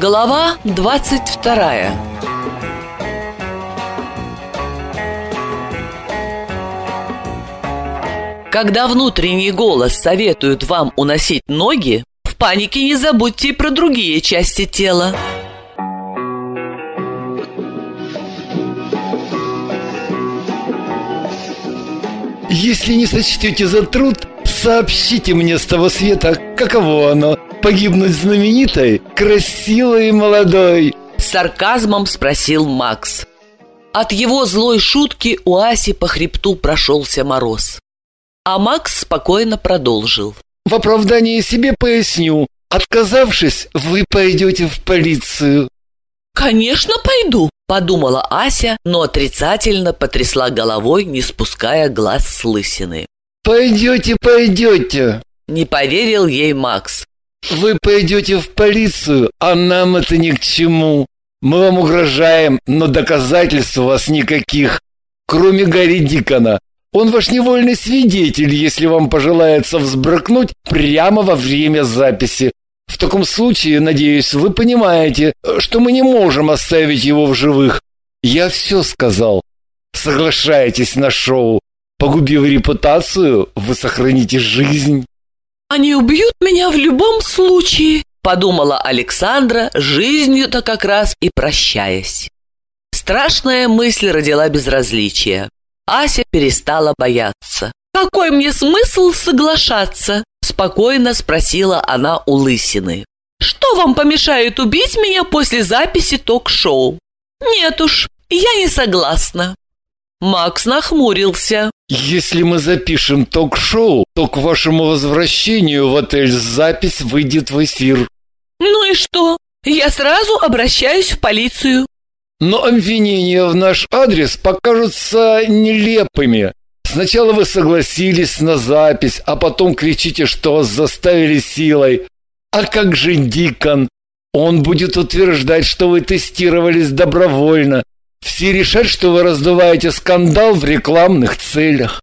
Глава 22 Когда внутренний голос советует вам уносить ноги, в панике не забудьте и про другие части тела. Если не сочтете за труд, сообщите мне с того света, каково оно – погибнуть знаменитой, красивой и молодой. С сарказмом спросил Макс. От его злой шутки у Аси по хребту прошелся мороз. А Макс спокойно продолжил. В оправдании себе поясню. Отказавшись, вы пойдете в полицию. «Конечно пойду», — подумала Ася, но отрицательно потрясла головой, не спуская глаз с лысины. «Пойдете, пойдете!» Не поверил ей Макс. «Вы пойдете в полицию, а нам это ни к чему. Мы вам угрожаем, но доказательств у вас никаких, кроме Гарри Дикона. Он ваш невольный свидетель, если вам пожелается взбрыкнуть прямо во время записи. В таком случае, надеюсь, вы понимаете, что мы не можем оставить его в живых. Я все сказал. Соглашайтесь на шоу. Погубив репутацию, вы сохраните жизнь. Они убьют меня в любом случае, подумала Александра, жизнью-то как раз и прощаясь. Страшная мысль родила безразличие. Ася перестала бояться. «Какой мне смысл соглашаться?» Спокойно спросила она у Лысины. «Что вам помешает убить меня после записи ток-шоу?» «Нет уж, я не согласна». Макс нахмурился. «Если мы запишем ток-шоу, то к вашему возвращению в отель запись выйдет в эфир». «Ну и что? Я сразу обращаюсь в полицию». «Но обвинения в наш адрес покажутся нелепыми. Сначала вы согласились на запись, а потом кричите, что вас заставили силой. А как же Дикон? Он будет утверждать, что вы тестировались добровольно. Все решат, что вы раздуваете скандал в рекламных целях.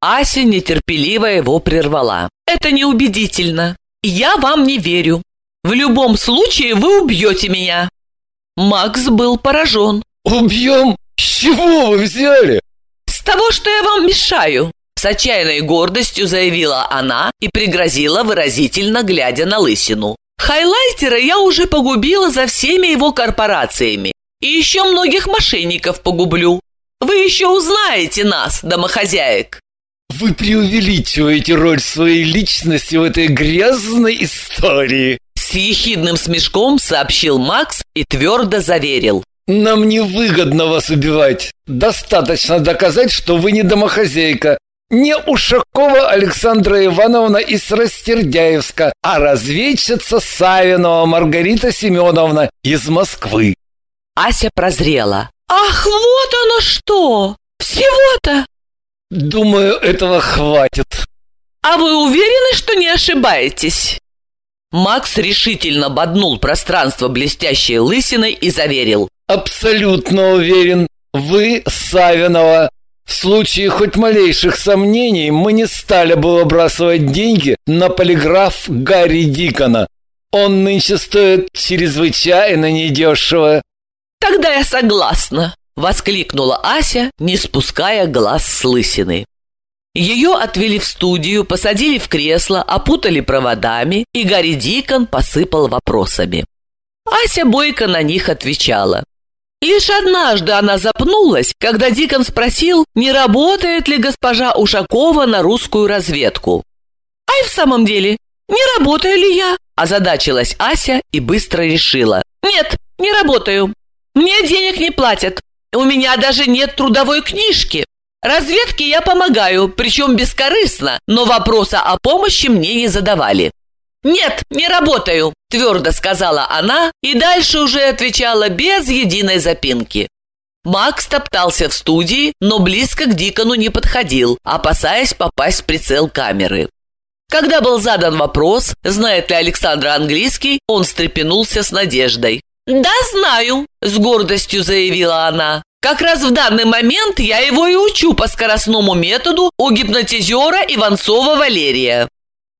Ася нетерпеливо его прервала. «Это неубедительно. Я вам не верю. В любом случае вы убьете меня». Макс был поражен. «Убьем? С чего вы взяли?» того, что я вам мешаю!» С отчаянной гордостью заявила она и пригрозила выразительно, глядя на лысину. «Хайлайтера я уже погубила за всеми его корпорациями. И еще многих мошенников погублю. Вы еще узнаете нас, домохозяек!» «Вы преувеличиваете роль своей личности в этой грязной истории!» С ехидным смешком сообщил Макс и твердо заверил. Нам невыгодно вас убивать. Достаточно доказать, что вы не домохозяйка. Не Ушакова Александра Ивановна из Растердяевска, а разведчица Савинова Маргарита Семеновна из Москвы. Ася прозрела. Ах, вот оно что! Всего-то! Думаю, этого хватит. А вы уверены, что не ошибаетесь? Макс решительно боднул пространство блестящей лысиной и заверил. Абсолютно уверен, вы Савинова. В случае хоть малейших сомнений мы не стали бы выбрасывать деньги на полиграф Гарри Дикона. Он нынче стоит чрезвычайно недешево. Тогда я согласна, воскликнула Ася, не спуская глаз с лысины. Ее отвели в студию, посадили в кресло, опутали проводами, и Гарри Дикон посыпал вопросами. Ася бойко на них отвечала. Лишь однажды она запнулась, когда Дикон спросил, не работает ли госпожа Ушакова на русскую разведку. «А и в самом деле, не работаю ли я?» Озадачилась Ася и быстро решила. «Нет, не работаю. Мне денег не платят. У меня даже нет трудовой книжки. Разведке я помогаю, причем бескорыстно, но вопроса о помощи мне не задавали. «Нет, не работаю», – твердо сказала она и дальше уже отвечала без единой запинки. Макс топтался в студии, но близко к Дикону не подходил, опасаясь попасть в прицел камеры. Когда был задан вопрос, знает ли Александра английский, он встрепенулся с надеждой. «Да, знаю», – с гордостью заявила она. «Как раз в данный момент я его и учу по скоростному методу у гипнотизера Иванцова Валерия».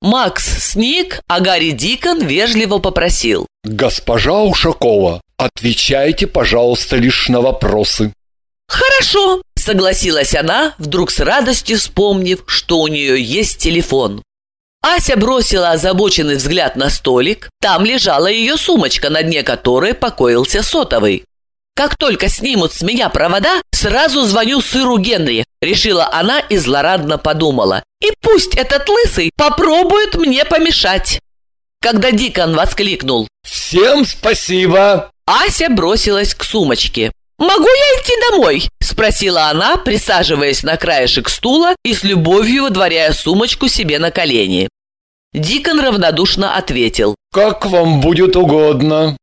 Макс сник, а Гарри Дикон вежливо попросил. «Госпожа Ушакова, отвечайте, пожалуйста, лишь на вопросы». «Хорошо», — согласилась она, вдруг с радостью вспомнив, что у нее есть телефон. Ася бросила озабоченный взгляд на столик. Там лежала ее сумочка, на дне которой покоился сотовый. «Как только снимут с меня провода, сразу звоню сыру Генри», — решила она и злорадно подумала. «И пусть этот лысый попробует мне помешать». Когда Дикон воскликнул «Всем спасибо!» Ася бросилась к сумочке. «Могу я идти домой?» – спросила она, присаживаясь на краешек стула и с любовью выдворяя сумочку себе на колени. Дикон равнодушно ответил. «Как вам будет угодно».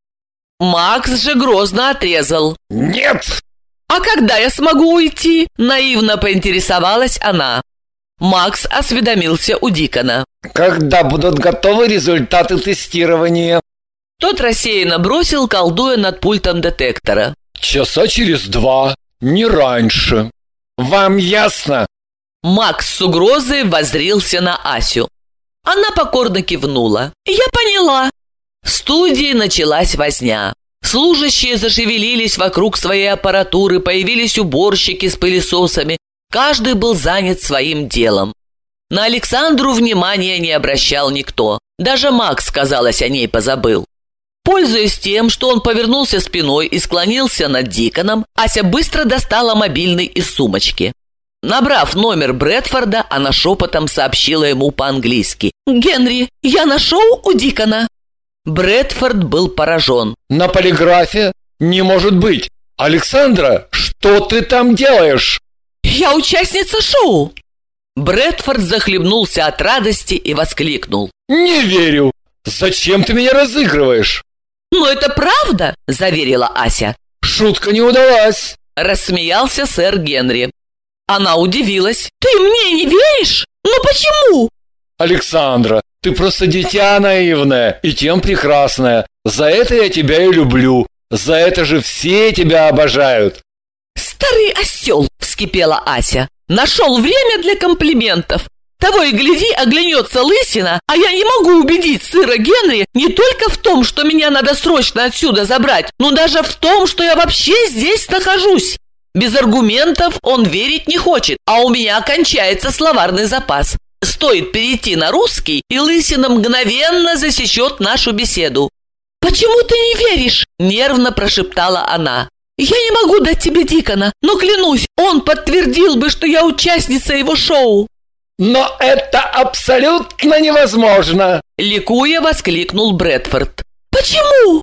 Макс же грозно отрезал. «Нет!» «А когда я смогу уйти?» – наивно поинтересовалась она. Макс осведомился у Дикона. «Когда будут готовы результаты тестирования?» Тот рассеянно бросил, колдуя над пультом детектора. Часа через два, не раньше. Вам ясно? Макс с угрозой возрился на Асю. Она покорно кивнула. «Я поняла». В студии началась возня. Служащие зашевелились вокруг своей аппаратуры, появились уборщики с пылесосами. Каждый был занят своим делом. На Александру внимания не обращал никто. Даже Макс, казалось, о ней позабыл. Пользуясь тем, что он повернулся спиной и склонился над Диконом, Ася быстро достала мобильный из сумочки. Набрав номер Брэдфорда, она шепотом сообщила ему по-английски. «Генри, я нашел у Дикона». Брэдфорд был поражен. «На полиграфе? Не может быть! Александра, что ты там делаешь?» «Я участница шоу!» Брэдфорд захлебнулся от радости и воскликнул. «Не верю! Зачем ты меня разыгрываешь?» «Ну это правда?» – заверила Ася. «Шутка не удалась!» – рассмеялся сэр Генри. Она удивилась. «Ты мне не веришь? Ну почему?» «Александра, ты просто дитя наивное и тем прекрасная. За это я тебя и люблю. За это же все тебя обожают!» «Старый осел!» – вскипела Ася. «Нашел время для комплиментов. Того и гляди, оглянется лысина, а я не могу убедить сыра Генри не только в том, что меня надо срочно отсюда забрать, но даже в том, что я вообще здесь нахожусь. Без аргументов он верить не хочет, а у меня кончается словарный запас. Стоит перейти на русский, и лысина мгновенно засечет нашу беседу. «Почему ты не веришь?» – нервно прошептала она. «Я не могу дать тебе Дикона, но клянусь, он подтвердил бы, что я участница его шоу». «Но это абсолютно невозможно!» Ликуя воскликнул Брэдфорд. «Почему?»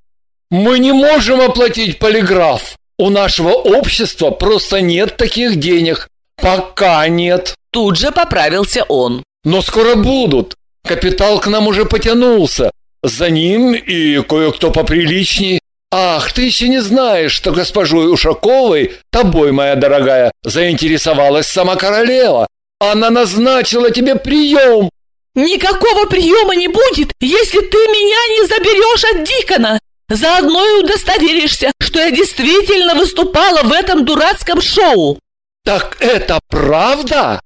«Мы не можем оплатить полиграф. У нашего общества просто нет таких денег. Пока нет». Тут же поправился он. «Но скоро будут. Капитал к нам уже потянулся. За ним и кое-кто поприличней. Ах, ты еще не знаешь, что госпожой Ушаковой, тобой, моя дорогая, заинтересовалась сама королева. Она назначила тебе прием!» «Никакого приема не будет, если ты меня не заберешь от Дикона! Заодно и удостоверишься, что я действительно выступала в этом дурацком шоу!» «Так это правда?»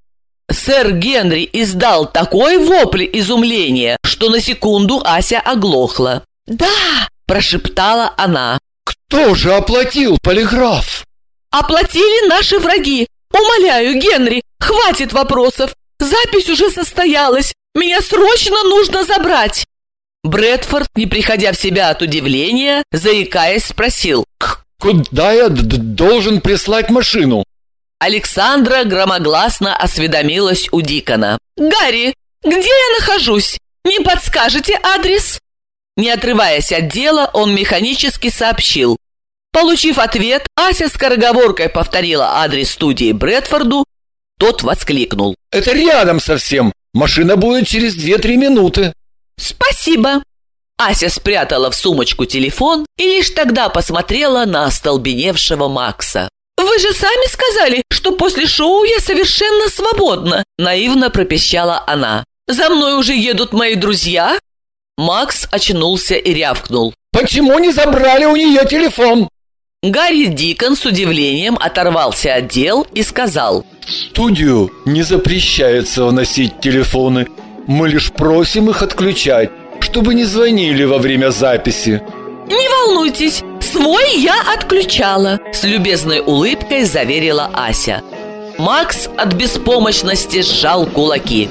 Сэр Генри издал такой вопль изумления, что на секунду Ася оглохла. «Да!» – прошептала она. «Кто же оплатил полиграф?» «Оплатили наши враги! Умоляю, Генри, Хватит вопросов! Запись уже состоялась! Меня срочно нужно забрать!» Брэдфорд, не приходя в себя от удивления, заикаясь, спросил. «Куда я должен прислать машину?» Александра громогласно осведомилась у Дикона. «Гарри, где я нахожусь? Не подскажете адрес?» Не отрываясь от дела, он механически сообщил. Получив ответ, Ася скороговоркой повторила адрес студии Брэдфорду тот воскликнул. «Это рядом совсем. Машина будет через две-три минуты». «Спасибо». Ася спрятала в сумочку телефон и лишь тогда посмотрела на остолбеневшего Макса. «Вы же сами сказали, что после шоу я совершенно свободна!» Наивно пропищала она. «За мной уже едут мои друзья?» Макс очнулся и рявкнул. «Почему не забрали у нее телефон?» Гарри Дикон с удивлением оторвался от дел и сказал «В студию не запрещается вносить телефоны. Мы лишь просим их отключать, чтобы не звонили во время записи. Не волнуйтесь, свой я отключала С любезной улыбкой заверила Ася Макс от беспомощности сжал кулаки